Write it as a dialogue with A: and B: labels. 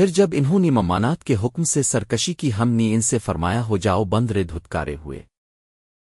A: پھر جب انہوں نے ممانات کے حکم سے سرکشی کی ہم نے ان سے فرمایا ہو جاؤ بند رے دھتکارے ہوئے۔